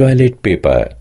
toilet paper